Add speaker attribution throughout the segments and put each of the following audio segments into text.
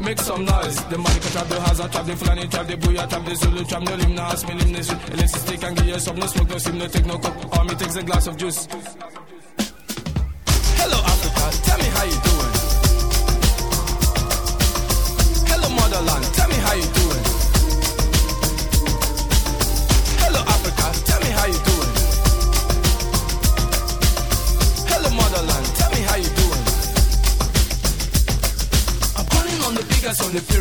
Speaker 1: Make some noise. The can trap the hazard, trap the flanny, trap the booyah, trap the zulu, trap no limb, no ask me limb, no you stick and get you some, no smoke, no sim, no take no coke. Army takes a glass of juice.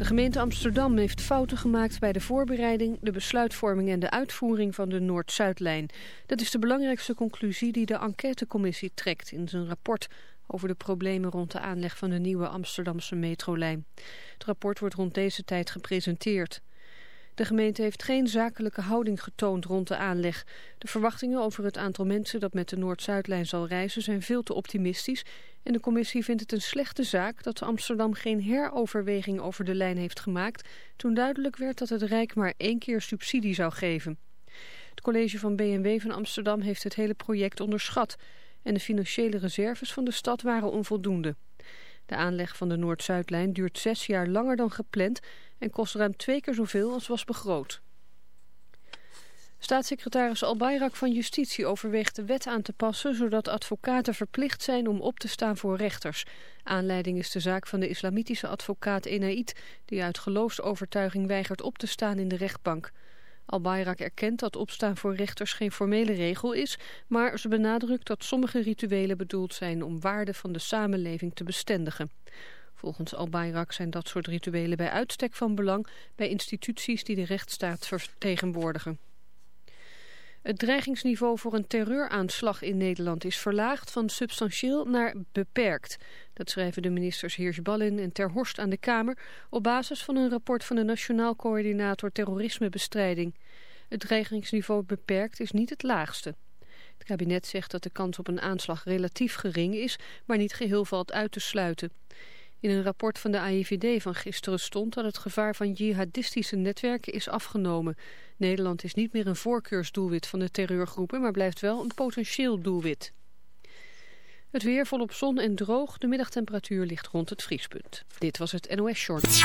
Speaker 2: De gemeente Amsterdam heeft fouten gemaakt bij de voorbereiding, de besluitvorming en de uitvoering van de Noord-Zuidlijn. Dat is de belangrijkste conclusie die de enquêtecommissie trekt in zijn rapport over de problemen rond de aanleg van de nieuwe Amsterdamse metrolijn. Het rapport wordt rond deze tijd gepresenteerd. De gemeente heeft geen zakelijke houding getoond rond de aanleg. De verwachtingen over het aantal mensen dat met de Noord-Zuidlijn zal reizen zijn veel te optimistisch en de commissie vindt het een slechte zaak dat Amsterdam geen heroverweging over de lijn heeft gemaakt toen duidelijk werd dat het Rijk maar één keer subsidie zou geven. Het college van BMW van Amsterdam heeft het hele project onderschat en de financiële reserves van de stad waren onvoldoende. De aanleg van de Noord-Zuidlijn duurt zes jaar langer dan gepland en kost ruim twee keer zoveel als was begroot. Staatssecretaris Albayrak van Justitie overweegt de wet aan te passen... zodat advocaten verplicht zijn om op te staan voor rechters. Aanleiding is de zaak van de islamitische advocaat Enaid... die uit geloofsovertuiging weigert op te staan in de rechtbank. Albayrak erkent dat opstaan voor rechters geen formele regel is... maar ze benadrukt dat sommige rituelen bedoeld zijn... om waarden van de samenleving te bestendigen. Volgens Albayrak zijn dat soort rituelen bij uitstek van belang... bij instituties die de rechtsstaat vertegenwoordigen. Het dreigingsniveau voor een terreuraanslag in Nederland is verlaagd van substantieel naar beperkt. Dat schrijven de ministers Heersballin en Ter Horst aan de Kamer op basis van een rapport van de Nationaal Coördinator Terrorismebestrijding. Het dreigingsniveau beperkt is niet het laagste. Het kabinet zegt dat de kans op een aanslag relatief gering is, maar niet geheel valt uit te sluiten. In een rapport van de AIVD van gisteren stond dat het gevaar van jihadistische netwerken is afgenomen. Nederland is niet meer een voorkeursdoelwit van de terreurgroepen, maar blijft wel een potentieel doelwit. Het weer volop zon en droog. De middagtemperatuur ligt rond het vriespunt. Dit was het NOS Short.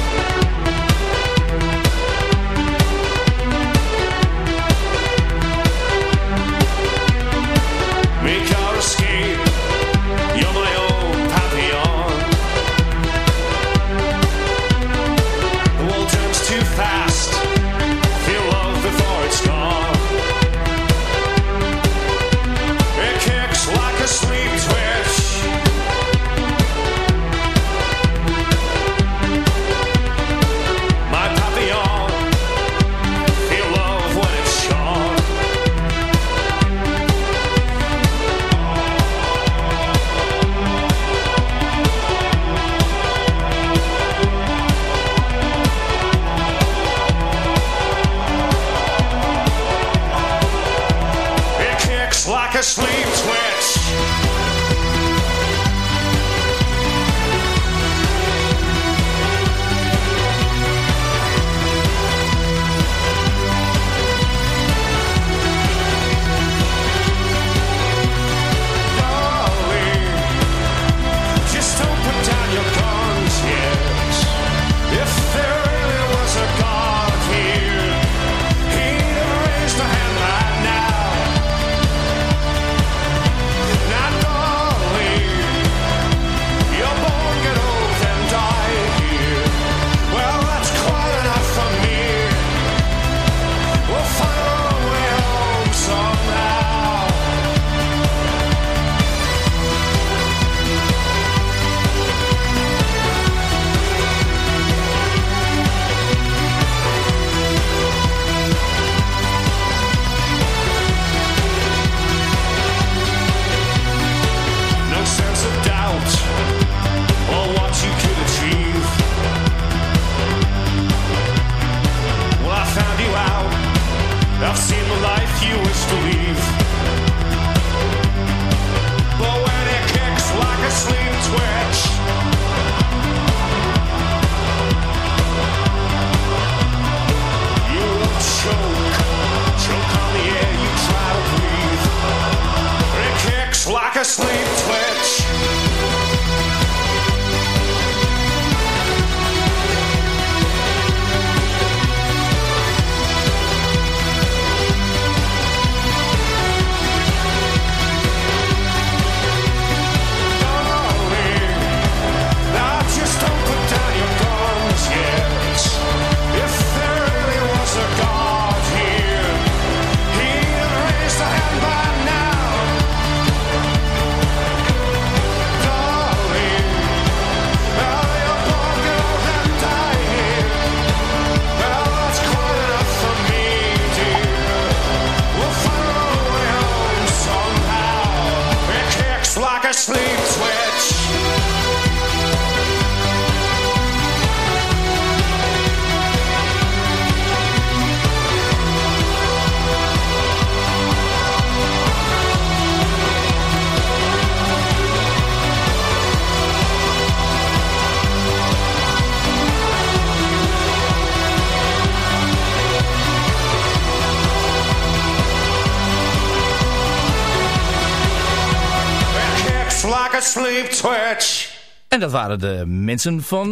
Speaker 3: Dat waren de mensen van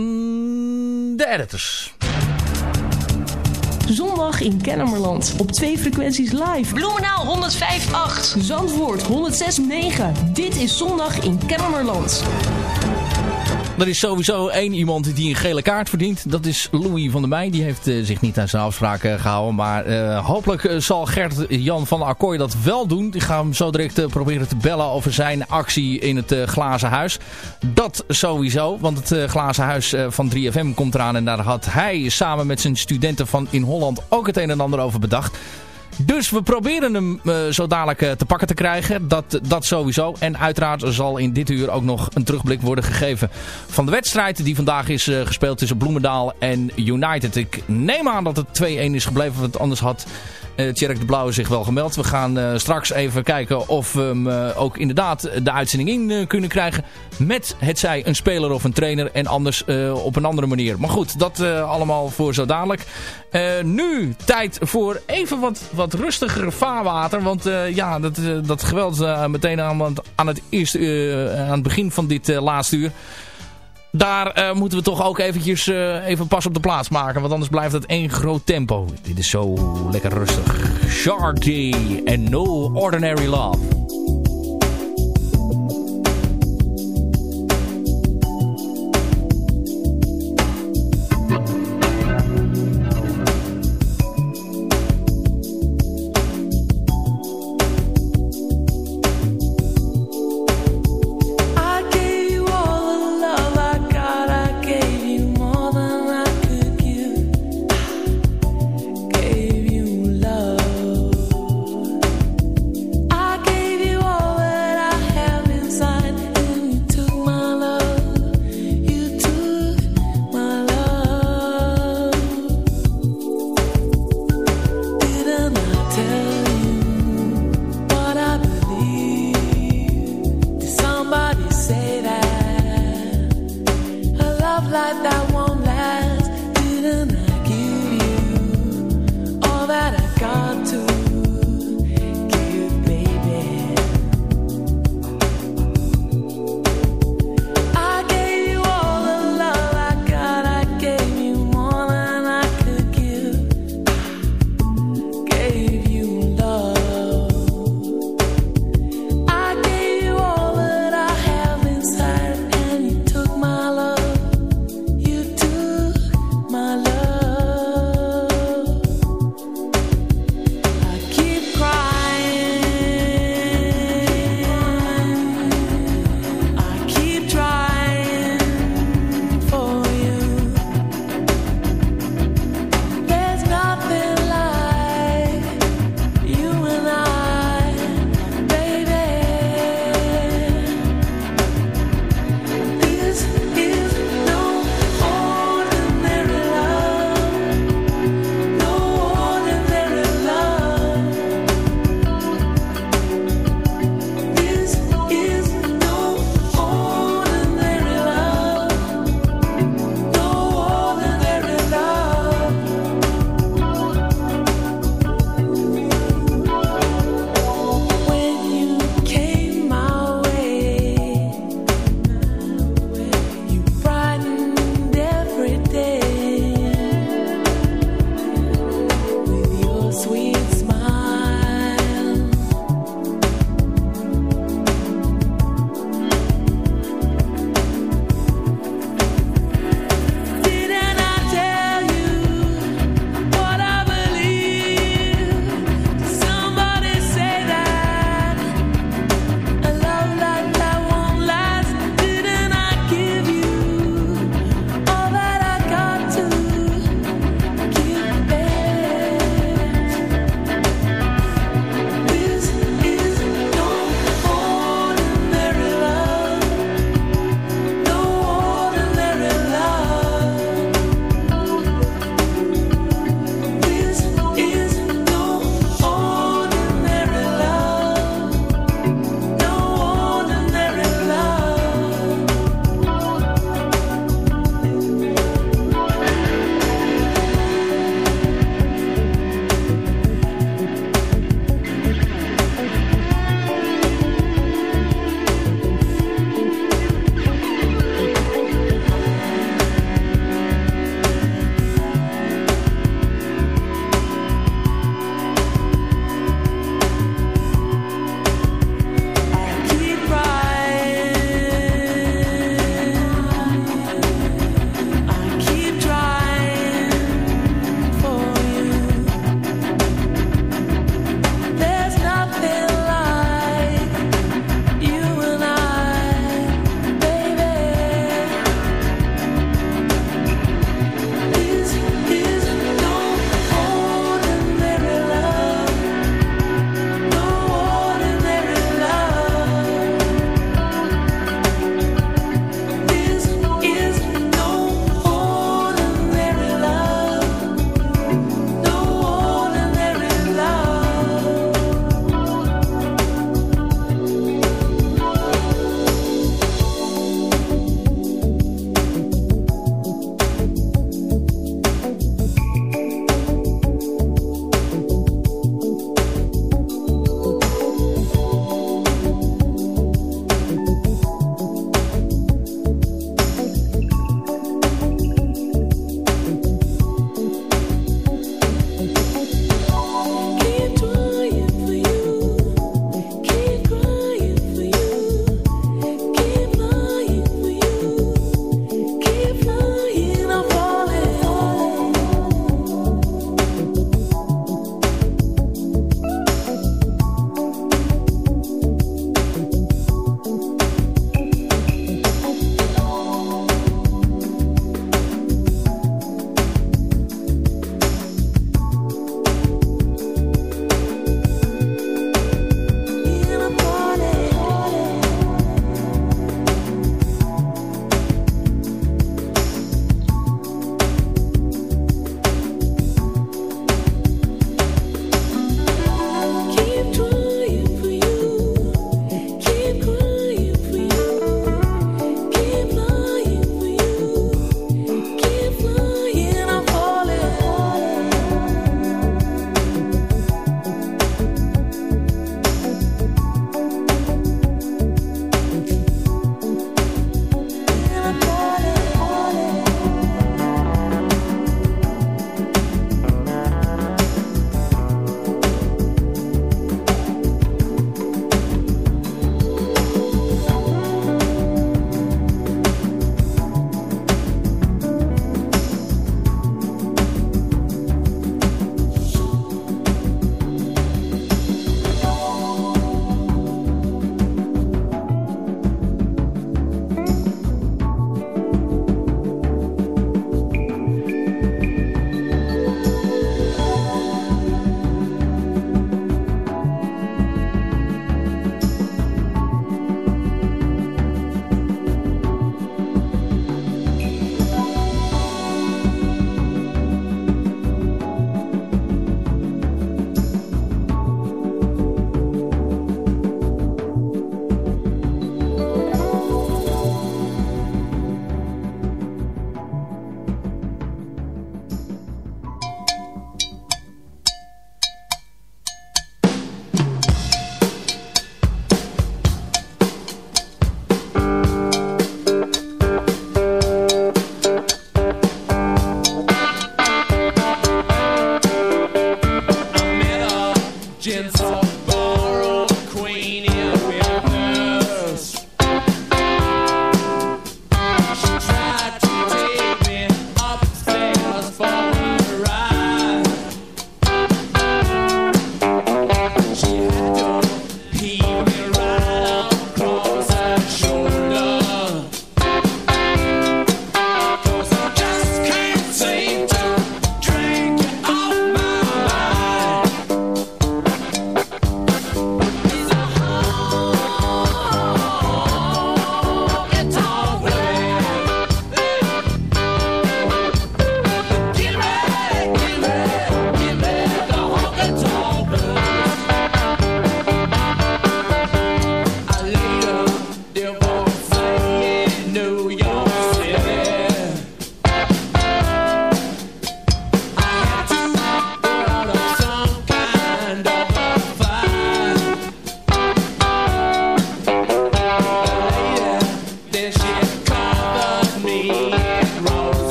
Speaker 3: de editors.
Speaker 4: Zondag in Kennemerland. Op twee frequenties live.
Speaker 5: Bloemenaal 105.8.
Speaker 4: Zandvoort 106.9. Dit is Zondag in Kennemerland.
Speaker 3: Er is sowieso één iemand die een gele kaart verdient. Dat is Louis van der Meij. Die heeft eh, zich niet aan zijn afspraken gehouden. Maar eh, hopelijk eh, zal Gert-Jan van Akkooi dat wel doen. Die gaan hem zo direct eh, proberen te bellen over zijn actie in het eh, Glazen Huis. Dat sowieso. Want het eh, Glazen Huis eh, van 3FM komt eraan. En daar had hij samen met zijn studenten van in Holland ook het een en ander over bedacht. Dus we proberen hem uh, zo dadelijk uh, te pakken te krijgen. Dat, dat sowieso. En uiteraard zal in dit uur ook nog een terugblik worden gegeven van de wedstrijd die vandaag is uh, gespeeld tussen Bloemendaal en United. Ik neem aan dat het 2-1 is gebleven, want anders had Tjerk de Blauwe zich wel gemeld. We gaan uh, straks even kijken of we hem uh, ook inderdaad de uitzending in kunnen krijgen. Met het zij een speler of een trainer en anders op een andere manier. Maar goed, dat allemaal voor zo dadelijk. nu tijd voor even wat, wat rustiger vaarwater. Want ja, dat, dat geweld meteen aan, aan, het eerste, aan het begin van dit laatste uur. Daar uh, moeten we toch ook eventjes uh, even pas op de plaats maken. Want anders blijft het één groot tempo. Dit is zo lekker rustig. Shardy en No Ordinary Love.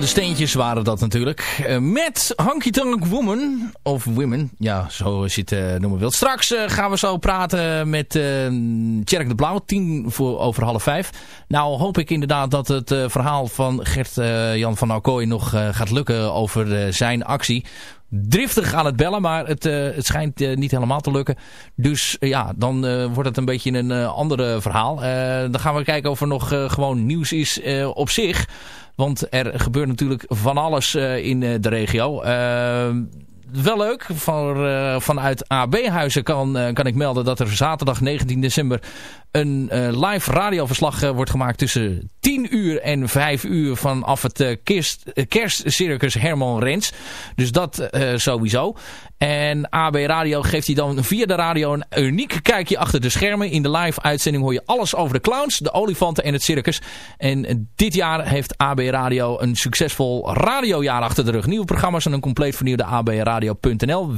Speaker 3: Steentjes waren dat natuurlijk. Uh, met Hanky Tank Woman. Of Women. Ja, zo is het uh, noemen wilt. Straks uh, gaan we zo praten met Tjerk de Blauw. Tien voor over half vijf. Nou hoop ik inderdaad dat het verhaal van Gert-Jan van Alkooy nog gaat lukken over zijn actie driftig aan het bellen, maar het, uh, het schijnt uh, niet helemaal te lukken. Dus uh, ja, dan wordt het een beetje een andere verhaal. dan gaan we kijken of er nog gewoon nieuws is op zich. Want er gebeurt natuurlijk van alles in de regio wel leuk. Voor, uh, vanuit AB-huizen kan, uh, kan ik melden dat er zaterdag 19 december een uh, live radioverslag wordt gemaakt tussen 10 uur en 5 uur vanaf het kerst, kerstcircus Herman Rens. Dus dat sowieso. En AB Radio geeft hij dan via de radio een uniek kijkje achter de schermen. In de live uitzending hoor je alles over de clowns, de olifanten en het circus. En dit jaar heeft AB Radio een succesvol radiojaar achter de rug. Nieuwe programma's en een compleet vernieuwde AB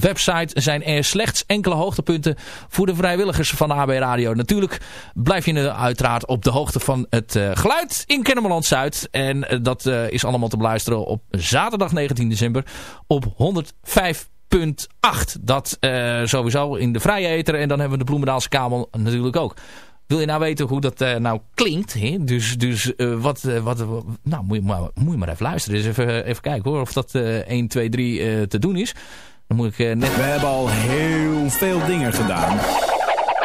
Speaker 3: Website zijn er slechts enkele hoogtepunten voor de vrijwilligers van AB Radio. Natuurlijk blijf je uiteraard op de hoogte van het uh, geluid in Kennemerland Zuid. En uh, dat uh, is allemaal te beluisteren op zaterdag 19 december op 105 8. Dat sowieso in de vrije eter. En dan hebben we de Bloemendaalse kabel natuurlijk ook. Wil je nou weten hoe dat uh, nou klinkt? Hè? Dus, dus uh, wat, wat, nou moet je, maar, moet je maar even luisteren. Dus even, even kijken hoor of dat 1, 2, 3 te doen is. Dan moet ik net...
Speaker 6: We hebben al heel veel dingen gedaan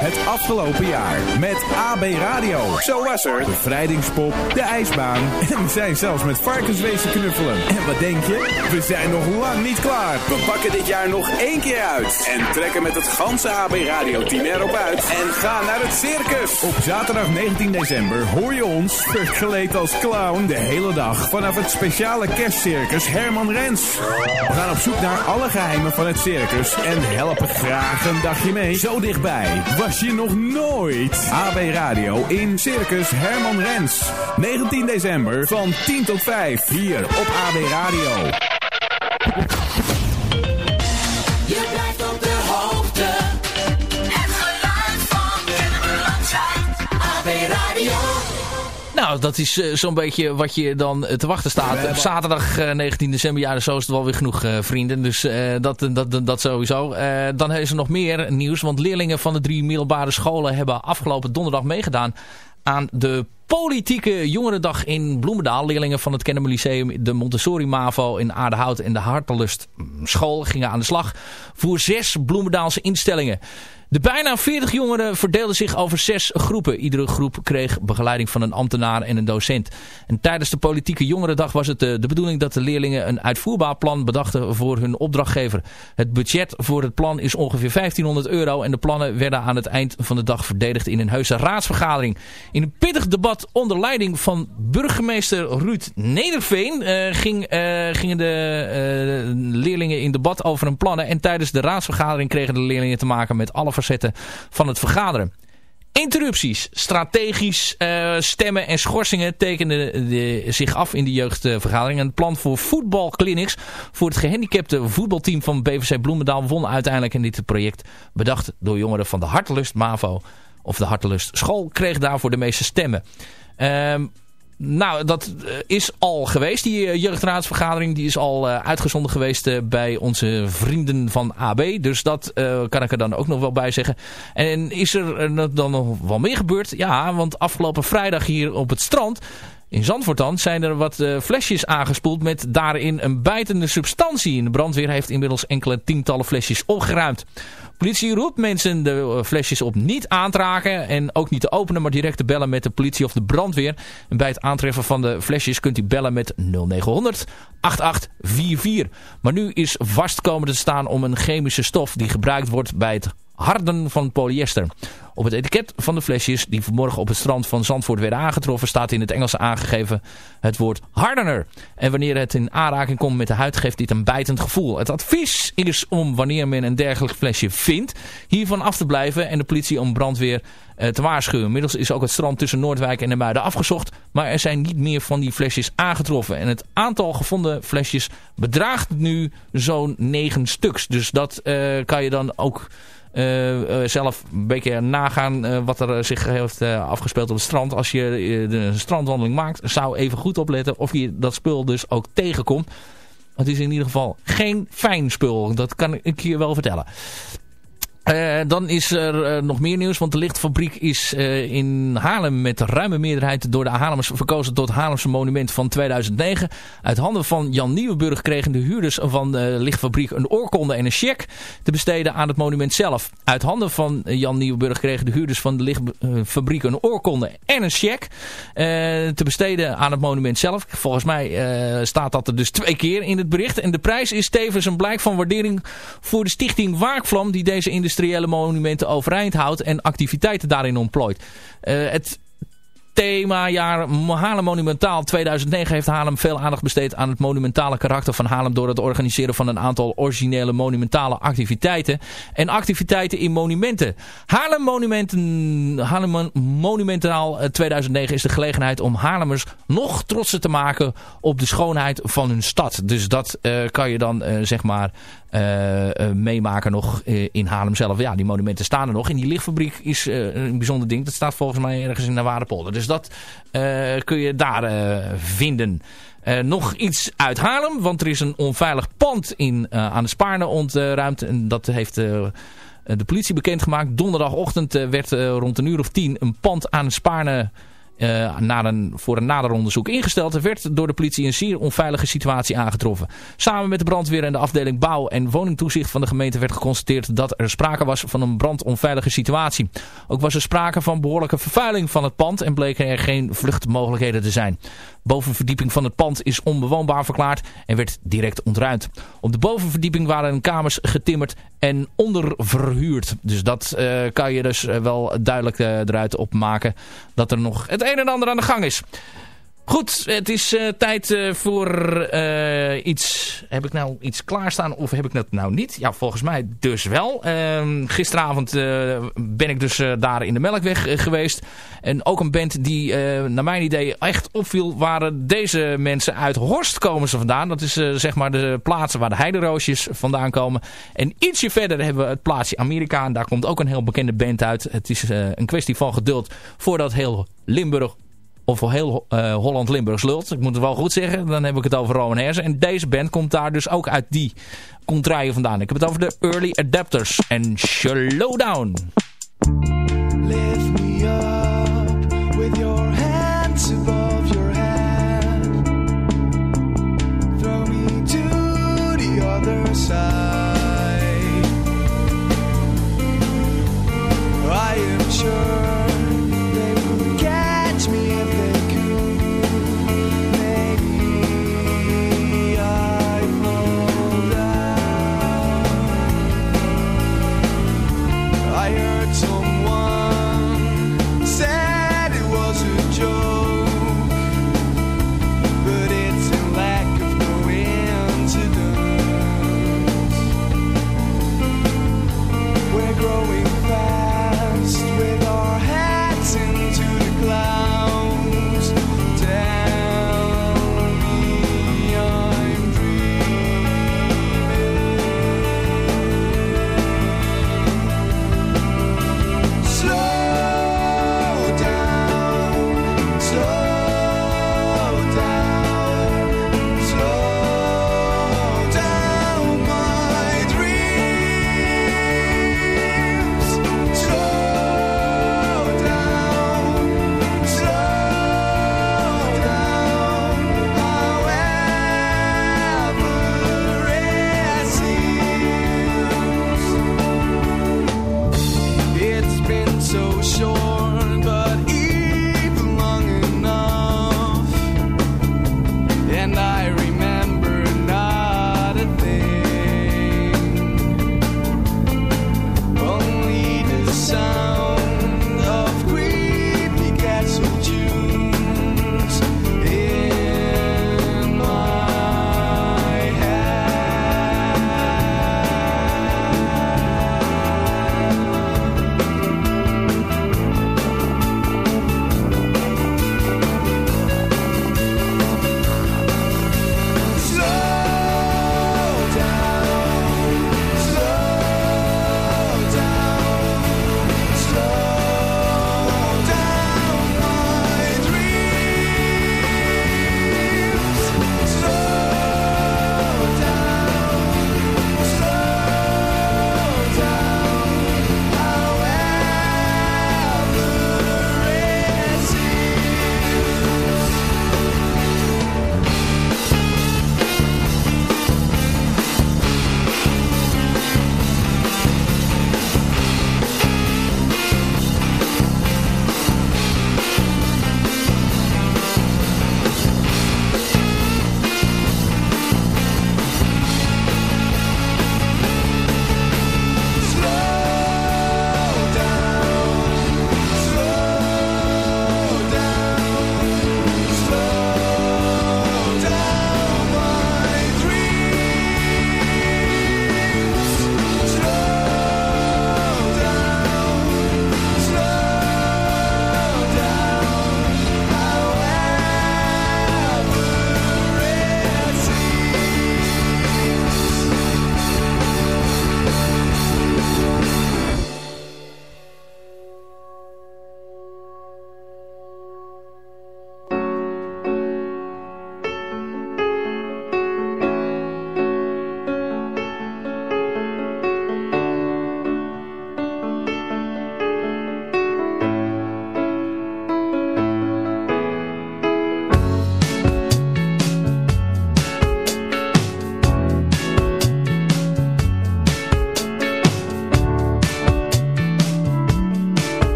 Speaker 6: het afgelopen jaar met AB Radio. Zo was er Bevrijdingspop, de ijsbaan en we zijn zelfs met varkenswezen knuffelen. En wat denk je? We zijn nog lang niet klaar. We pakken dit jaar nog één keer uit en trekken met het ganse AB Radio team erop uit en gaan naar het circus. Op zaterdag 19 december hoor je ons, verkleed als clown, de hele dag vanaf het speciale kerstcircus Herman Rens. We gaan op zoek naar alle geheimen van het circus en helpen graag een dagje mee. Zo dichtbij was je nog nooit. AB Radio in Circus Herman Rens. 19 december van 10 tot 5 hier op AB Radio.
Speaker 3: Nou, dat is uh, zo'n beetje wat je dan uh, te wachten staat. Op zaterdag uh, 19 december, ja, zo is het wel weer genoeg vrienden. Dus dat, dat, dat sowieso. dan is er nog meer nieuws, want leerlingen van de drie middelbare scholen hebben afgelopen donderdag meegedaan aan de politieke jongerendag in Bloemendaal. Leerlingen van het Kennemer Lyceum, de Montessori MAVO in Aardehout en de Hartelust school gingen aan de slag voor zes Bloemendaalse instellingen. De bijna 40 jongeren verdeelden zich over zes groepen. Iedere groep kreeg begeleiding van een ambtenaar en een docent. En tijdens de politieke jongerendag was het de, de bedoeling dat de leerlingen een uitvoerbaar plan bedachten voor hun opdrachtgever. Het budget voor het plan is ongeveer 1500 euro en de plannen werden aan het eind van de dag verdedigd in een heuse raadsvergadering. In een pittig debat onder leiding van burgemeester Ruud Nederveen uh, ging, uh, gingen de leerlingen in debat over hun plannen en tijdens de raadsvergadering kregen de leerlingen te maken met alle van het vergaderen. Interrupties, strategisch uh, stemmen en schorsingen tekenden de, zich af in de jeugdvergadering. Een plan voor voetbalclinics voor het gehandicapte voetbalteam van BVC Bloemendaal won uiteindelijk in dit project. Bedacht door jongeren van de Hartelust MAVO of de Hartelust School kreeg daarvoor de meeste stemmen. Um, nou, dat is al geweest, die jeugdraadsvergadering. Die is al uh, uitgezonden geweest bij onze vrienden van AB. Dus dat kan ik er dan ook nog wel bij zeggen. En is er dan nog wel meer gebeurd? Ja, want afgelopen vrijdag hier op het strand... In Zandvoort dan zijn er wat flesjes aangespoeld met daarin een bijtende substantie. En de brandweer heeft inmiddels enkele tientallen flesjes opgeruimd. Politie roept mensen de flesjes op niet aan te raken en ook niet te openen, maar direct te bellen met de politie of de brandweer. En bij het aantreffen van de flesjes kunt u bellen met 0900 8844. Maar nu is vast komen te staan om een chemische stof die gebruikt wordt bij het harden van polyester. Op het etiket van de flesjes die vanmorgen op het strand van Zandvoort werden aangetroffen... staat in het Engels aangegeven het woord hardener. En wanneer het in aanraking komt met de huid geeft dit een bijtend gevoel. Het advies is om wanneer men een dergelijk flesje vindt... hiervan af te blijven en de politie om brandweer uh, te waarschuwen. Inmiddels is ook het strand tussen Noordwijk en de Muiden afgezocht... maar er zijn niet meer van die flesjes aangetroffen. En het aantal gevonden flesjes bedraagt nu zo'n 9 stuks. Dus dat uh, kan je dan ook... eh, eh, zelf een beetje nagaan eh, wat er zich heeft afgespeeld op het strand. Als je de strandwandeling maakt, zou even goed opletten of je dat spul dus ook tegenkomt. Het is in ieder geval geen fijn spul. Dat kan ik je wel vertellen. Eh, dan is er eh, nog meer nieuws, want de lichtfabriek is eh, in Haarlem met ruime meerderheid door de Haarlemmers verkozen tot Haarlemse monument van 2009. Uit handen van Jan Nieuwenburg kregen de huurders van de lichtfabriek een oorkonde en een cheque te besteden aan het monument zelf. Uit handen van Jan Nieuwenburg kregen de huurders van de lichtfabriek een oorkonde en een cheque te besteden aan het monument zelf. Volgens mij staat dat er dus twee keer in het bericht. En de prijs is tevens een blijk van waardering voor de stichting Waakvlam die deze industriële monumenten overeind houdt en activiteiten daarin ontplooit. Eh, het themajaar Haarlem Monumentaal 2009 heeft Haarlem veel aandacht besteed aan het monumentale karakter van Haarlem door het organiseren van een aantal originele monumentale activiteiten en activiteiten in monumenten. Haarlem, Monumenten, Haarlem Mon- Monumentaal eh, 2009 is de gelegenheid om Haarlemmers nog trotser te maken op de schoonheid van hun stad. Dus dat eh, kan je dan eh, zeg maar eh, eh, meemaken nog eh, in Haarlem zelf. Ja, die monumenten staan er nog. En die lichtfabriek is eh, een bijzonder ding. Dat staat volgens mij ergens in de Waardepolder. Dus dat eh, kun je daar eh, vinden. Eh, nog iets uit Haarlem, want er is een onveilig pand in, aan de Spaarne ontruimd. En dat heeft de politie bekendgemaakt. Donderdagochtend werd rond een uur of tien een pand aan de Spaarne eh, voor een nader onderzoek ingesteld. Er werd door de politie een zeer onveilige situatie aangetroffen. Samen met de brandweer en de afdeling bouw en woningtoezicht van de gemeente werd geconstateerd dat er sprake was van een brandonveilige situatie. Ook was er sprake van behoorlijke vervuiling van het pand en bleken er geen vluchtmogelijkheden te zijn. Bovenverdieping van het pand is onbewoonbaar verklaard en werd direct ontruimd. Op de bovenverdieping waren kamers getimmerd en onderverhuurd. Dus dat eh, kan je dus eh, wel duidelijk eh, eruit opmaken dat er nog het een en ander aan de gang is. Goed, het is eh, tijd eh, voor eh, iets... Heb ik nou iets klaarstaan of heb ik dat nou niet? Ja, volgens mij dus wel. Ehm, gisteravond ben ik dus daar in de Melkweg geweest. En ook een band die naar mijn idee echt opviel... waren deze mensen uit Horst komen ze vandaan. Dat is zeg maar de plaatsen waar de heideroosjes vandaan komen. En ietsje verder hebben we het plaatsje Amerika. En daar komt ook een heel bekende band uit. Het is een kwestie van geduld voordat heel Limburg of voor heel eh, Holland-Limburgs lult. Ik moet het wel goed zeggen. Dan heb ik het over Rowan Hersen. En deze band komt daar dus ook uit die contraien vandaan. Ik heb het over de Early Adapters en Slowdown.
Speaker 7: Me with your the sound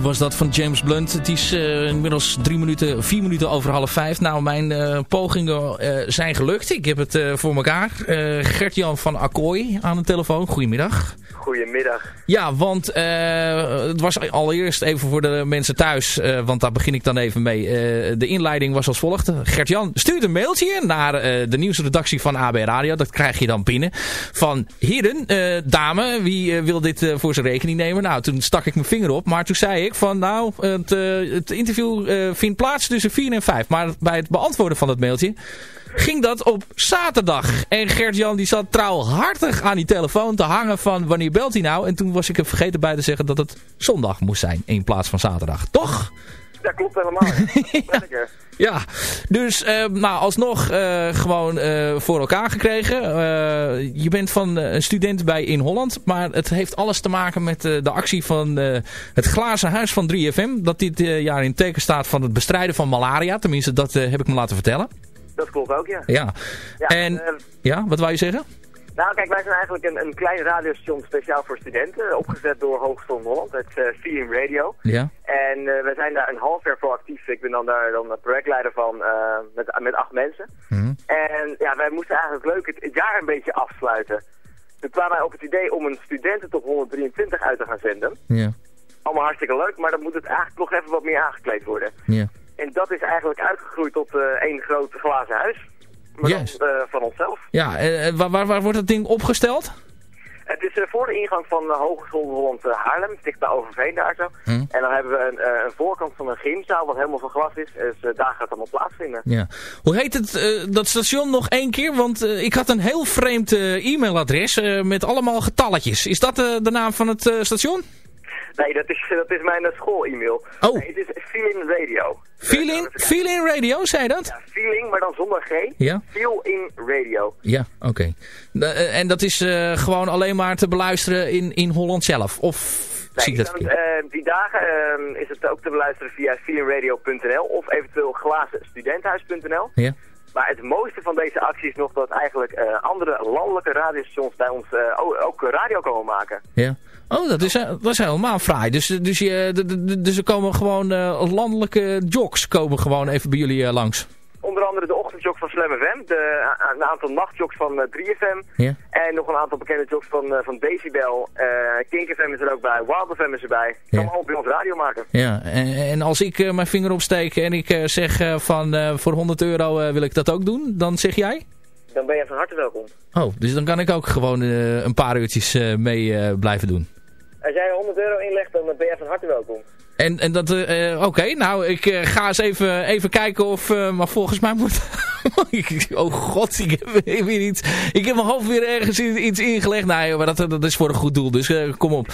Speaker 3: was dat van James Blunt. Het is eh, inmiddels drie minuten, vier minuten over half vijf. Nou, mijn eh, pogingen eh, zijn gelukt. Ik heb het voor elkaar. Gert-Jan van Akkooi aan de telefoon. Goedemiddag.
Speaker 8: Goedemiddag.
Speaker 3: Ja, want eh, het was allereerst even voor de mensen thuis, eh, want daar begin ik dan even mee. Eh, de inleiding was als volgt. Gert-Jan stuurt een mailtje naar de nieuwsredactie van AB Radio. Dat krijg je dan binnen. Van heren, dame, wie wil dit voor zijn rekening nemen? Nou, toen stak ik mijn vinger op. Maar toen zei ik van nou, het, het interview vindt plaats tussen 4 en 5. Maar bij het beantwoorden van dat mailtje ging dat op zaterdag. En Gert-Jan die zat trouwhartig aan die telefoon te hangen van wanneer belt hij nou? En toen was ik er vergeten bij te zeggen dat het zondag moest zijn in plaats van zaterdag. Toch?
Speaker 8: Ja, klopt helemaal. ja.
Speaker 3: Ja, dus eh, nou, alsnog eh, gewoon eh, voor elkaar gekregen. Je bent van een student bij In Holland, maar het heeft alles te maken met de actie van het glazen huis van 3FM. Dat dit jaar in teken staat van het bestrijden van malaria. Tenminste, dat heb ik me laten vertellen.
Speaker 8: Dat klopt ook, ja.
Speaker 3: Ja.
Speaker 8: Ja,
Speaker 3: en,
Speaker 8: eh,
Speaker 3: ja, wat wou je zeggen?
Speaker 8: Nou, kijk, wij zijn eigenlijk een, een klein radiostation speciaal voor studenten, opgezet door Hogeschool Holland, het uh, Radio.
Speaker 3: Ja.
Speaker 8: En eh, we zijn daar een half jaar voor actief. Ik ben dan daar dan de projectleider van met, met acht mensen.
Speaker 3: Mhm.
Speaker 8: En ja, wij moesten eigenlijk leuk het, het jaar een beetje afsluiten. Toen kwamen wij op het idee om een studententop 123 uit te gaan zenden.
Speaker 3: Ja.
Speaker 8: Allemaal hartstikke leuk, maar dan moet het eigenlijk nog even wat meer aangekleed worden.
Speaker 3: Ja.
Speaker 8: En dat is eigenlijk uitgegroeid tot eh één groot glazen huis. Maar dan, eh, van onszelf.
Speaker 3: Ja, eh, waar, waar, waar wordt dat ding opgesteld?
Speaker 8: Het is voor de ingang van de Hogeschool Holland Haarlem, dicht bij Overveen daar zo.
Speaker 3: Hm.
Speaker 8: En dan hebben we een, een voorkant van een gymzaal wat helemaal van glas is. Dus daar gaat het allemaal plaatsvinden.
Speaker 3: Ja. Hoe heet het, dat station nog één keer? Want ik had een heel vreemd e-mailadres met allemaal getalletjes. Is dat de naam van het station?
Speaker 8: Nee, dat is, dat is mijn school-e-mail.
Speaker 3: Oh.
Speaker 8: Nee, het is Feeling Radio.
Speaker 3: Feeling, feeling Radio, zei je dat?
Speaker 8: Ja, Feeling, maar dan zonder G.
Speaker 3: Ja.
Speaker 8: Feel in Radio.
Speaker 3: Ja, oké. Eh, En dat is eh, gewoon alleen maar te beluisteren in, in Holland zelf? Of zie ik dat
Speaker 8: dan, eh, die dagen eh, is het ook te beluisteren via feelingradio.nl of eventueel glazenstudentenhuis.nl.
Speaker 3: Ja.
Speaker 8: Maar het mooiste van deze actie is nog dat eigenlijk eh, andere landelijke radiostations bij ons ook radio komen maken.
Speaker 3: Ja. Oh, dat is, eh, dat is helemaal fraai. Dus, eh, dus, je, de- dus er komen gewoon eh, landelijke jocks komen gewoon even bij jullie eh, langs.
Speaker 8: Onder andere de ochtendjog van Slam FM, de, een aantal nachtjogs van eh, 3FM
Speaker 3: Ja.
Speaker 8: en nog een aantal bekende jogs van, eh, van Decibel. eh Kink FM is er ook bij, Wild FM is erbij. Kan
Speaker 3: Ja.
Speaker 8: allemaal bij ons radio maken.
Speaker 3: Ja, en, en als ik eh, mijn vinger opsteek en ik eh, zeg eh, van eh, voor 100 euro eh, wil ik dat ook doen, dan zeg jij?
Speaker 8: Dan ben je van harte welkom.
Speaker 3: Oh, dus dan kan ik ook gewoon eh, een paar uurtjes eh, mee eh, blijven doen.
Speaker 8: Als jij 100 euro inlegt, dan ben je van harte welkom.
Speaker 3: En, en dat, eh, eh, oké, nou, ik eh, ga eens even, even kijken of, eh, maar volgens mij moet, oh god, ik heb weer iets, ik heb mijn hoofd weer ergens iets ingelegd. Nee, maar dat, dat is voor een goed doel, dus kom op.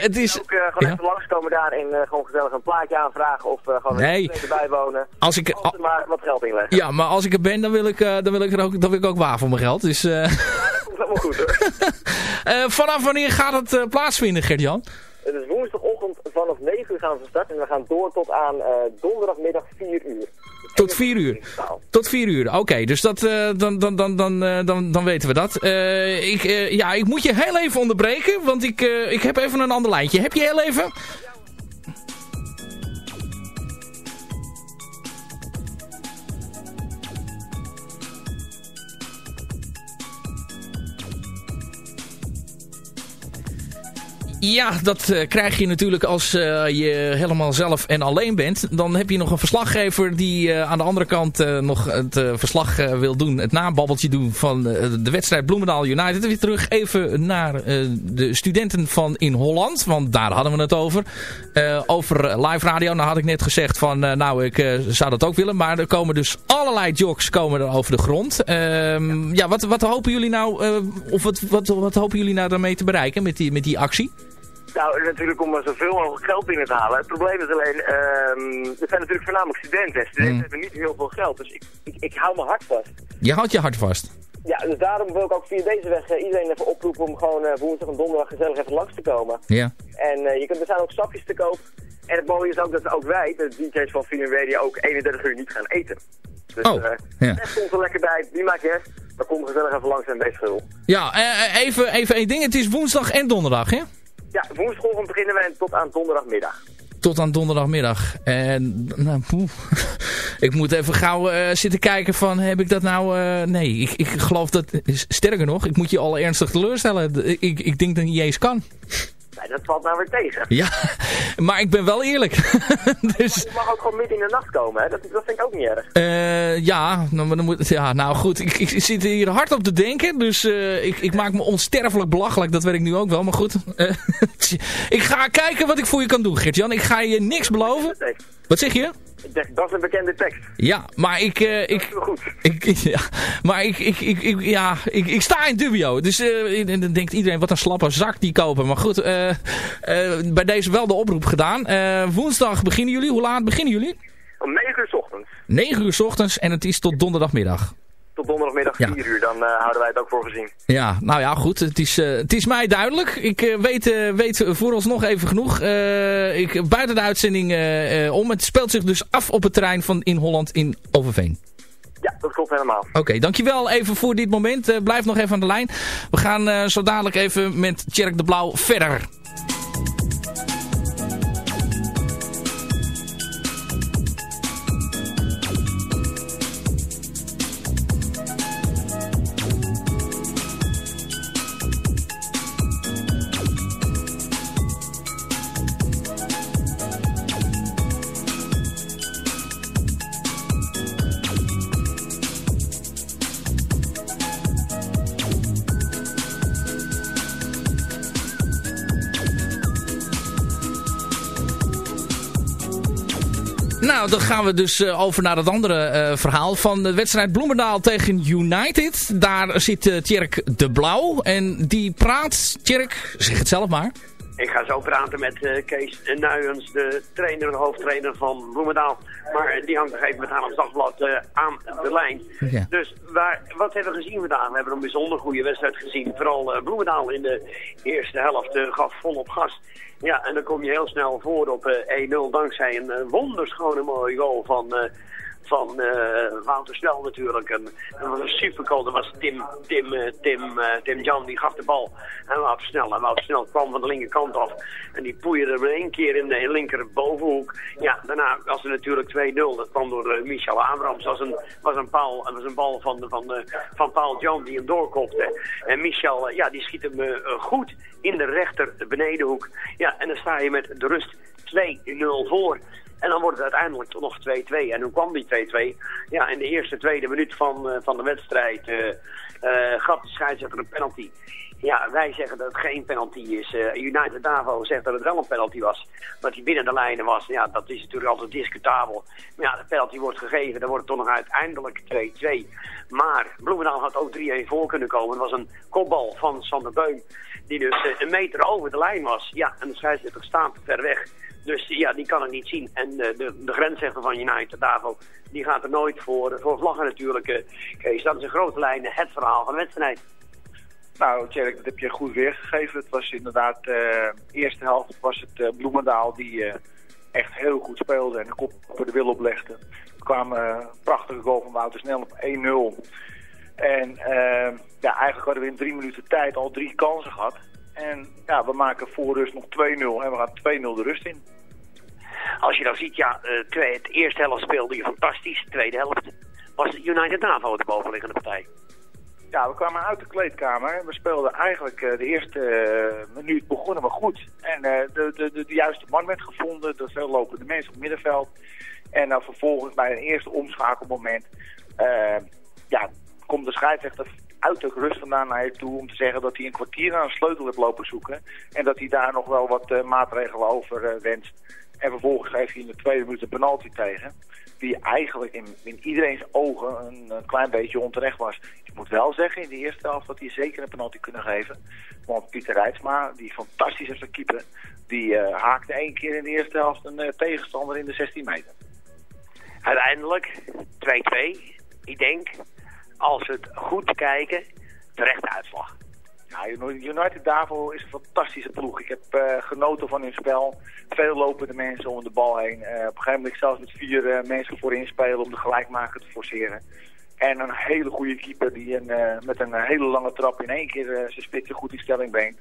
Speaker 3: Het is,
Speaker 8: Ook gewoon
Speaker 3: Ja.
Speaker 8: even langskomen daar en gewoon gezellig een plaatje aanvragen of gewoon
Speaker 3: Nee.
Speaker 8: erbij wonen.
Speaker 3: als ik,
Speaker 8: Altijd maar wat geld inleggen.
Speaker 3: ja, maar als ik er ben, dan wil ik, dan wil ik, er ook, dan wil ik ook waar voor mijn geld. Dus,
Speaker 8: komt helemaal goed hoor.
Speaker 3: eh, vanaf wanneer gaat het eh, plaatsvinden, Gert-Jan?
Speaker 8: Het is woensdagochtend vanaf 9 uur gaan we van start en we gaan door tot aan eh, donderdagmiddag 4 uur.
Speaker 3: Tot vier uur. Tot vier uur, oké. dus dat, dan, dan, dan, dan, dan, dan weten we dat. Ik, ja, ik moet je heel even onderbreken, want ik, ik heb even een ander lijntje. Heb je heel even? Ja, dat eh, krijg je natuurlijk als eh, je helemaal zelf en alleen bent. Dan heb je nog een verslaggever die eh, aan de andere kant nog het verslag wil doen. Het nababbeltje doen van de wedstrijd Bloemendaal United. Weer terug even naar de studenten van in Holland. Want daar hadden we het over. Over live radio. Nou had ik net gezegd van nou ik zou dat ook willen. Maar er komen dus allerlei jogs komen er over de grond. Ehm, ja, wat, wat hopen jullie nou, of wat, wat, wat hopen jullie nou daarmee te bereiken met die, met die actie?
Speaker 8: Nou, natuurlijk om er zoveel mogelijk geld binnen te halen. Het probleem is alleen, ehm er zijn natuurlijk voornamelijk studenten. En studenten
Speaker 3: Mm.
Speaker 8: hebben niet heel veel geld, dus ik, ik, ik hou mijn hart vast.
Speaker 3: Je houdt je hart vast.
Speaker 8: Ja, dus daarom wil ik ook via deze weg eh, iedereen even oproepen om gewoon eh, woensdag en donderdag gezellig even langs te komen.
Speaker 3: Ja.
Speaker 8: En eh, je kunt, er zijn ook sapjes te koop. En het mooie is ook dat ook wij, de DJ's van Film Radio, ook 31 uur niet gaan eten. Dus
Speaker 3: Oh, ja.
Speaker 8: Komt er lekker bij, wie maakt je? Dan kom gezellig even langs en wees gul.
Speaker 3: Ja, even, even één ding. Het is woensdag en donderdag, hè?
Speaker 8: Ja, woensdagochtend beginnen wij tot aan donderdagmiddag.
Speaker 3: Tot aan donderdagmiddag. En, nou, poeh. ik moet even gauw eh, zitten kijken van, heb ik dat nou... eh, nee, ik, ik geloof dat... Sterker nog, ik moet je al ernstig teleurstellen. Ik, ik denk dat het niet eens kan.
Speaker 8: Nee, dat valt nou weer tegen.
Speaker 3: Ja, maar ik ben wel eerlijk. dus...
Speaker 8: Je mag ook gewoon midden in de nacht komen, hè? Dat, dat vind ik ook niet erg.
Speaker 3: eh, ja, nou, dan moet, ja, nou goed, ik, ik zit hier hard op te denken. Dus eh, ik, ik maak me onsterfelijk belachelijk, dat weet ik nu ook wel. Maar goed, eh, ik ga kijken wat ik voor je kan doen, Gert-Jan. Ik ga je niks beloven. Wat zeg je?
Speaker 8: Dat is een bekende tekst.
Speaker 3: Ja, maar ik... eh, ik,
Speaker 8: goed.
Speaker 3: ik ja, maar ik, ik, ik, ik, ja, ik, ik sta in dubio. Dus eh, dan denkt iedereen, wat een slappe zak die kopen. Maar goed, eh, bij deze wel de oproep gedaan. Woensdag beginnen jullie. Hoe laat beginnen jullie?
Speaker 8: Om 9 uur 's ochtends
Speaker 3: 9 uur s ochtends en het is tot donderdagmiddag.
Speaker 8: Tot donderdagmiddag 4 uur, dan eh, houden wij het ook voor gezien.
Speaker 3: Ja, nou ja, goed. Het is, eh, het is mij duidelijk. Ik eh, weet, weet vooralsnog even genoeg. Ik, buiten de uitzending om. Het speelt zich dus af op het terrein van in Holland in Overveen.
Speaker 8: Ja, dat klopt helemaal.
Speaker 3: Oké, dankjewel even voor dit moment. Blijf nog even aan de lijn. We gaan zo dadelijk even met Tjerk de Blauw verder. Nou, dan gaan we dus eh, over naar het andere eh, verhaal van de wedstrijd Bloemendaal tegen United. Daar zit eh, Tjerk de Blauw en die praat, Tjerk, zeg het zelf maar.
Speaker 9: Ik ga zo praten met eh, Kees Nuyens, de trainer, de hoofdtrainer van Bloemendaal. Maar eh, die hangt nog even met haar dagblad eh, aan de lijn.
Speaker 3: Ja.
Speaker 9: Dus waar, wat hebben we gezien vandaag? We hebben een bijzonder goede wedstrijd gezien. Vooral eh, Bloemendaal in de eerste helft gaf volop gas. Ja, en dan kom je heel snel voor op eh 1-0 dankzij een wonderschone mooie goal van... van eh, Wouter Snel natuurlijk. En dat was een super goal. Dat was Tim, Tim, eh, Tim, eh, Tim Jan, die gaf de bal aan Wouter Snel. En Wouter Snel kwam van de linkerkant af. En die poeide er één keer in de linker bovenhoek. Ja, daarna was er natuurlijk 2-0. Dat kwam door Michel Abrams. Dat was een, was een, paal, was een bal van, van, eh, van Paul Jan die hem doorkopte. En Michel, ja, die schiet hem goed in de rechter benedenhoek. Ja, en dan sta je met de rust 2-0 voor. En dan wordt het uiteindelijk toch nog 2-2. En hoe kwam die 2-2? Ja, in de eerste tweede minuut van, eh, van de wedstrijd eh eh, gaf de scheidsrechter een penalty. Ja, wij zeggen dat het geen penalty is. United Davo zegt dat het wel een penalty was. Dat hij binnen de lijnen was. Ja, dat is natuurlijk altijd discutabel. Maar ja, de penalty wordt gegeven. Dan wordt het toch nog uiteindelijk 2-2. Maar Bloemendaal had ook 3-1 voor kunnen komen. Het was een kopbal van Sander Beum. Die dus een meter over de lijn was. Ja, en de scheidsrechter staat ver weg. Dus ja, die kan het niet zien. En eh, de, de grensrechter van United, Davo, die gaat er nooit voor, voor vlaggen natuurlijk. eh, Kees, dat is in grote lijnen het verhaal van de wedstrijd.
Speaker 10: Nou, Tjerk, dat heb je goed weergegeven. Het was inderdaad, de eerste helft was het eh, Bloemendaal die eh, echt heel goed speelde en de kop op de wil oplegde. kwamen een prachtige goal van Wouter Snel op 1-0. En eh, ja, eigenlijk hadden we in drie minuten tijd al drie kansen gehad. En ja, we maken voor rust nog 2-0 en we gaan 2-0 de rust in.
Speaker 9: Als je dan ziet, ja, eh, twee, het eerste helft speelde je fantastisch. De tweede helft was United Davo de bovenliggende partij.
Speaker 10: Ja, we kwamen uit de kleedkamer. We speelden eigenlijk eh, de eerste eh, minuut begonnen we goed. En de, de, de, juiste man werd gevonden, de veellopende mensen op het middenveld. En dan vervolgens bij een eerste omschakelmoment ja, komt de scheidsrechter uit de rust vandaan naar je toe om te zeggen dat hij een kwartier aan een sleutel heeft lopen zoeken. En dat hij daar nog wel wat maatregelen over wenst. En vervolgens geeft hij in de tweede minuut een penalty tegen. Die eigenlijk in, in iedereen's ogen een, klein beetje onterecht was. Ik moet wel zeggen in de eerste helft dat hij zeker een penalty kunnen geven. Want Pieter Rijtsma, die fantastisch is keeper, die eh, haakte één keer in de eerste helft een eh, tegenstander in de 16 meter.
Speaker 9: Uiteindelijk 2-2. Ik denk, als we het goed bekijken, terechte uitslag.
Speaker 10: Ja, United Davo is een fantastische ploeg. Ik heb eh, genoten van hun spel. Veel lopende mensen om de bal heen. Eh, op een gegeven moment zelfs met vier eh, mensen voorin spelen om de gelijkmaker te forceren. En een hele goede keeper die een, met een hele lange trap in één keer zijn spitje goed in stelling brengt.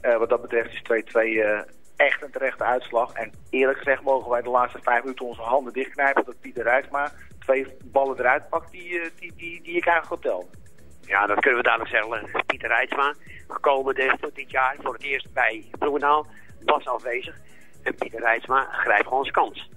Speaker 10: Wat dat betreft is 2-2 eh, echt een terechte uitslag. En eerlijk gezegd mogen wij de laatste vijf minuten onze handen dichtknijpen dat Pieter Rijsma twee ballen eruit pakt die, die, die, ik eigenlijk al.
Speaker 9: Ja, dat kunnen we duidelijk zeggen. Pieter Rijtsma, gekomen dit, dit jaar voor het eerst bij Bloemendaal, was afwezig. En Pieter Rijtsma grijpt gewoon zijn kans.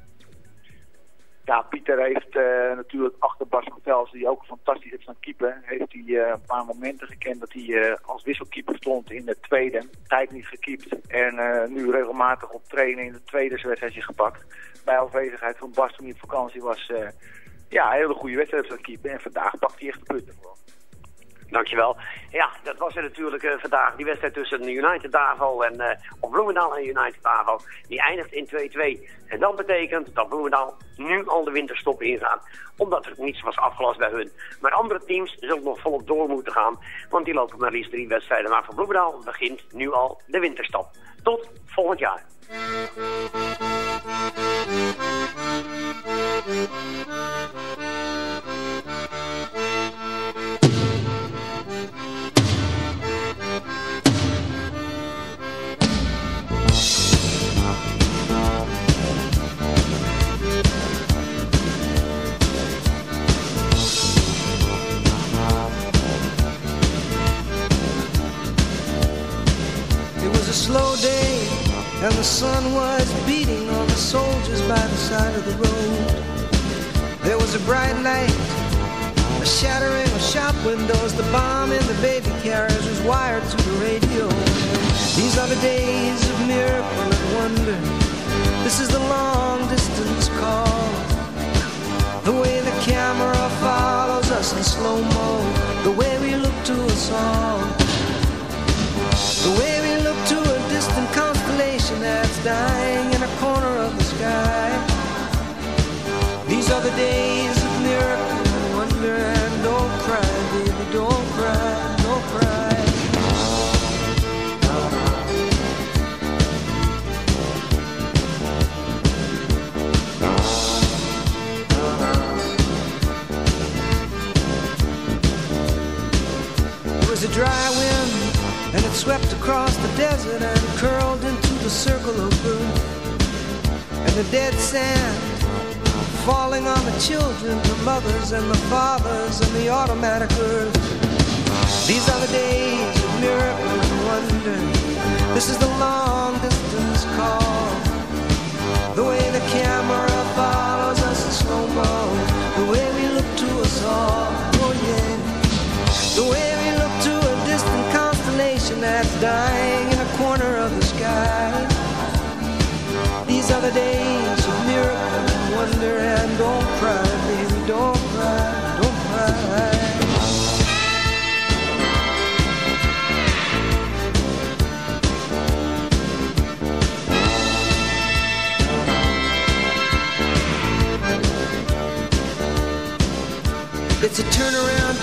Speaker 10: Ja, Pieter heeft eh, natuurlijk achter Bas van Velsen, die ook fantastisch heeft staan keeper, heeft hij eh, een paar momenten gekend dat hij eh, als wisselkeeper stond in de tweede. Tijd niet gekiept en nu regelmatig op trainen in de tweede wedstrijdje gepakt. Bij afwezigheid van Bas toen hij op vakantie was, ja, een hele goede wedstrijd staan keeper. En vandaag pakt hij echt de punten voor.
Speaker 9: Dankjewel. Ja, dat was er natuurlijk eh, vandaag. Die wedstrijd tussen United Davo en of Bloemendaal en United Davo. Die eindigt in 2-2. En dat betekent dat Bloemendaal nu al de winterstop ingaat. Omdat er niets was afgelast bij hun. Maar andere teams zullen nog volop door moeten gaan. Want die lopen maar liefst drie wedstrijden. Maar voor Bloemendaal begint nu al de winterstop. Tot volgend jaar.
Speaker 11: Slow day, and the sun was beating on the soldiers by the side of the road. There was a bright light, a shattering of shop windows. The bomb in the baby carriage was wired to the radio. These are the days of miracle and wonder. This is the long distance call. The way the camera follows us in slow mo. The way we look to us all. The way we look dying in a corner of the sky. These are the days of miracle and wonder. And don't cry, baby, don't cry, don't cry. It was a dry wind swept across the desert and curled into the circle of blue. And the dead sand falling on the children, the mothers and the fathers and the automatic earth. These are the days of miracle and wonder. This is the long die.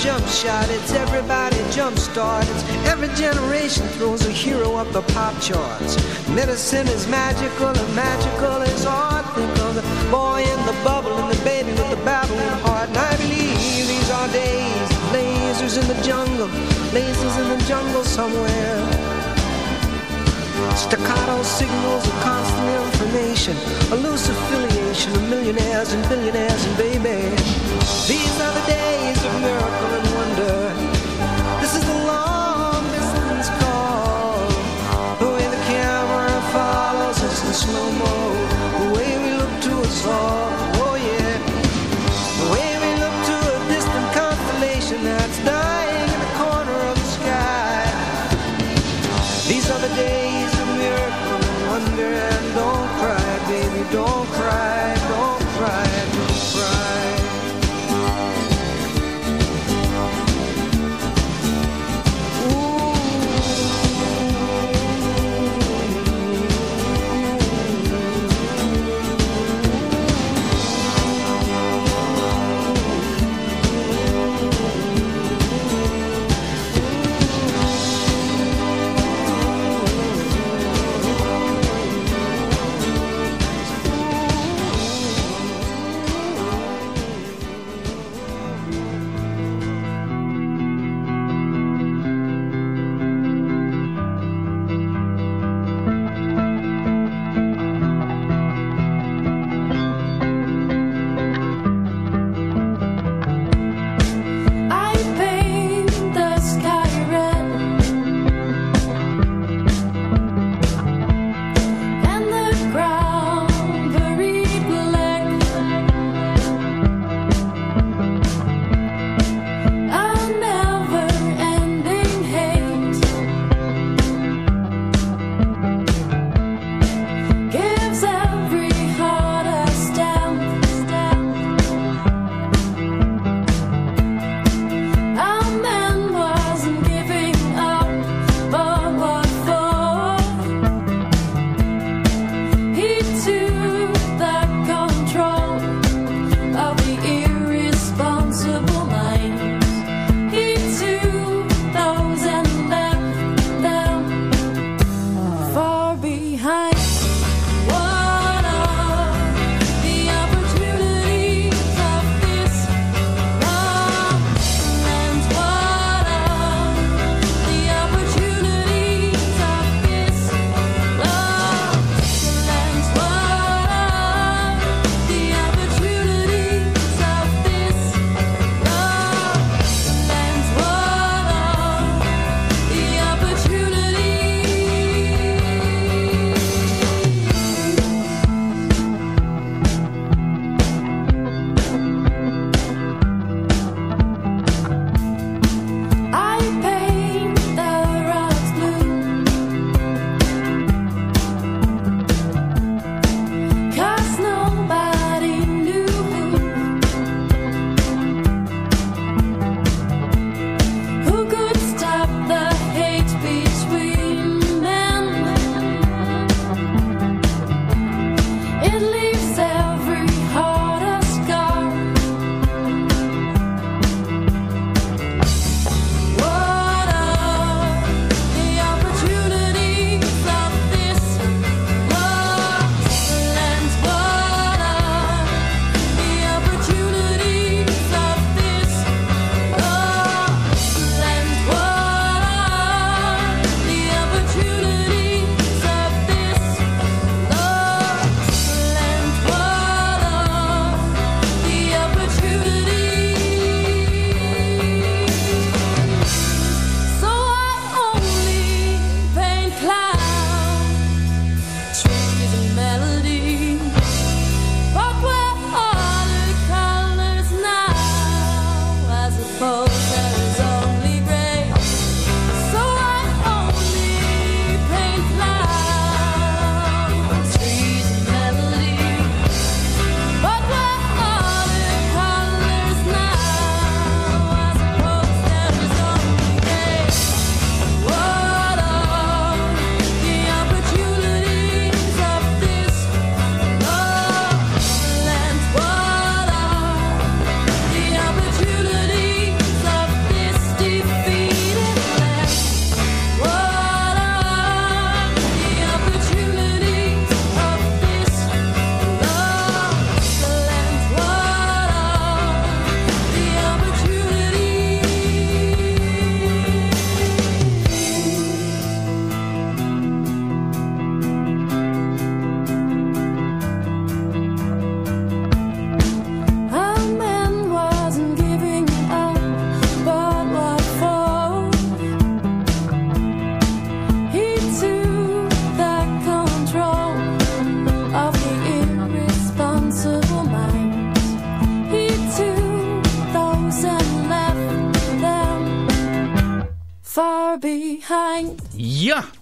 Speaker 11: jump shot. It's everybody jump start. It's every generation throws a hero up the pop charts. Medicine is magical and magical is art. Think of the boy in the bubble and the baby with the babbling heart. And I believe these are days. Lasers in the jungle, lasers in the jungle somewhere. Staccato signals of constant information, elusive nation of millionaires and billionaires and baby. These are the days of miracle and wonder.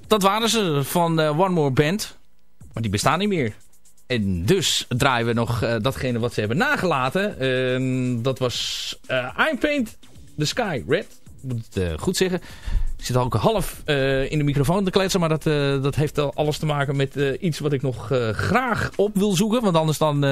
Speaker 3: Dat waren ze van eh, One More Band. Maar die bestaan niet meer. En dus draaien we nog eh, datgene wat ze hebben nagelaten. En dat was eh I Paint the Sky Red. Ik moet het goed zeggen. Ik zit ook half eh, in de microfoon te kletsen. Maar dat, eh, dat heeft al alles te maken met eh, iets wat ik nog graag op wil zoeken. Want anders dan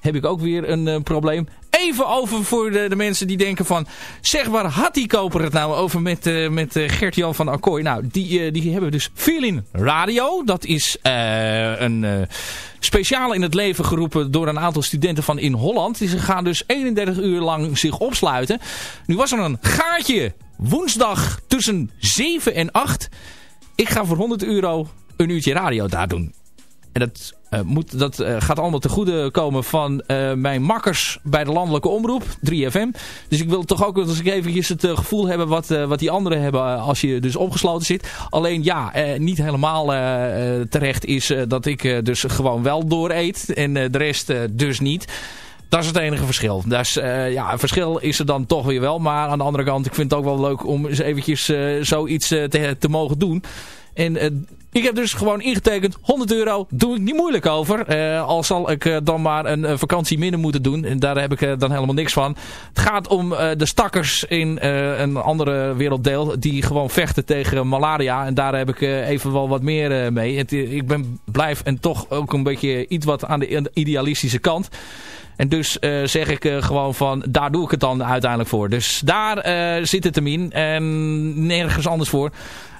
Speaker 3: heb ik ook weer een probleem. Even over voor de, de mensen die denken van... Zeg, waar had die koper het nou over met, met Gert-Jan van Akkooi? Nou, die, die hebben dus Feeling Radio. Dat is een speciaal in het leven geroepen door een aantal studenten van in Holland. Die ze gaan dus 31 uur lang zich opsluiten. Nu was er een gaatje woensdag tussen 7 en 8. Ik ga voor 100 euro een uurtje radio daar doen. En dat, eh, moet, dat eh, gaat allemaal te goede komen van eh, mijn makkers bij de landelijke omroep, 3FM. Dus ik wil toch ook eens eventjes het gevoel hebben wat, wat die anderen hebben als je dus opgesloten zit. Alleen ja, niet helemaal terecht is dat ik dus gewoon wel door eet en de rest dus niet. Dat is het enige verschil. Dus ja, verschil is er dan toch weer wel. Maar aan de andere kant, ik vind het ook wel leuk om eens eventjes eh, zoiets eh, te, te mogen doen. En eh, ik heb dus gewoon ingetekend 100 euro. Doe ik niet moeilijk over. Eh, al zal ik eh, dan maar een vakantie minder moeten doen. En daar heb ik dan helemaal niks van. Het gaat om de stakkers in een andere werelddeel. Die gewoon vechten tegen malaria. En daar heb ik even wel wat meer mee. Ik ben, blijf en toch ook een beetje iets wat aan de idealistische kant. En dus zeg ik gewoon van, daar doe ik het dan uiteindelijk voor. Dus daar zit het hem in en nergens anders voor.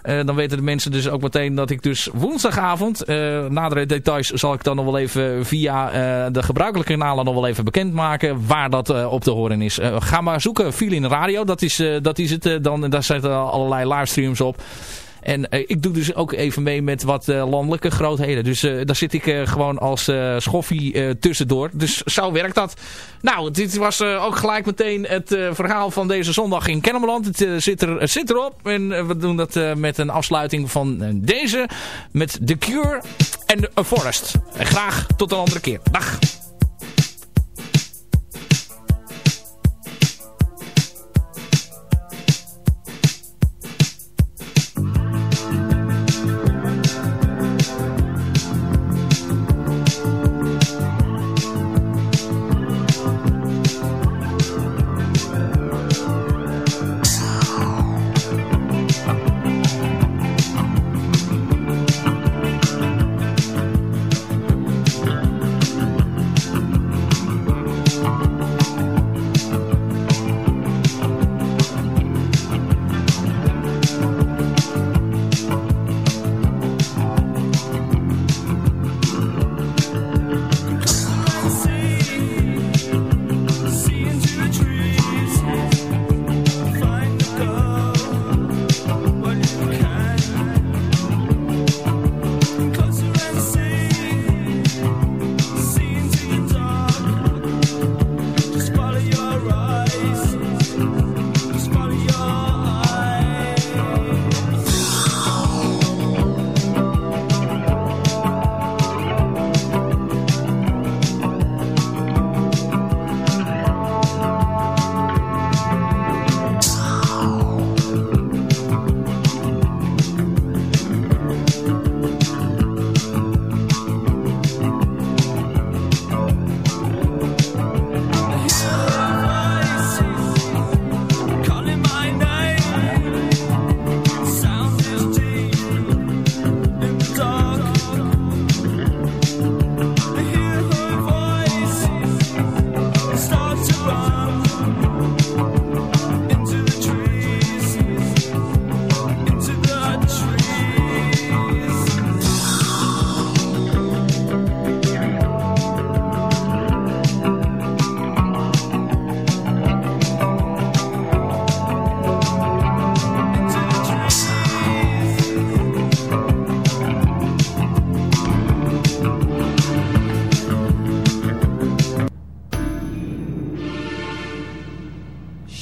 Speaker 3: Eh, dan weten de mensen dus ook meteen dat ik dus woensdagavond, eh, nadere details zal ik dan nog wel even via eh, de gebruikelijke kanalen nog wel even bekendmaken waar dat op te horen is. Ga maar zoeken, Feeling Radio, dat is, dat is het dan. Daar zitten allerlei livestreams op. En eh, ik doe dus ook even mee met wat eh, landelijke grootheden. Dus eh, daar zit ik gewoon als schoffie tussendoor. Dus zo werkt dat. Nou, dit was ook gelijk meteen het verhaal van deze zondag in Kennemerland. Het, zit, er, zit erop. En we doen dat met een afsluiting van deze. Met The Cure en A Forest. En graag tot een andere keer. Dag.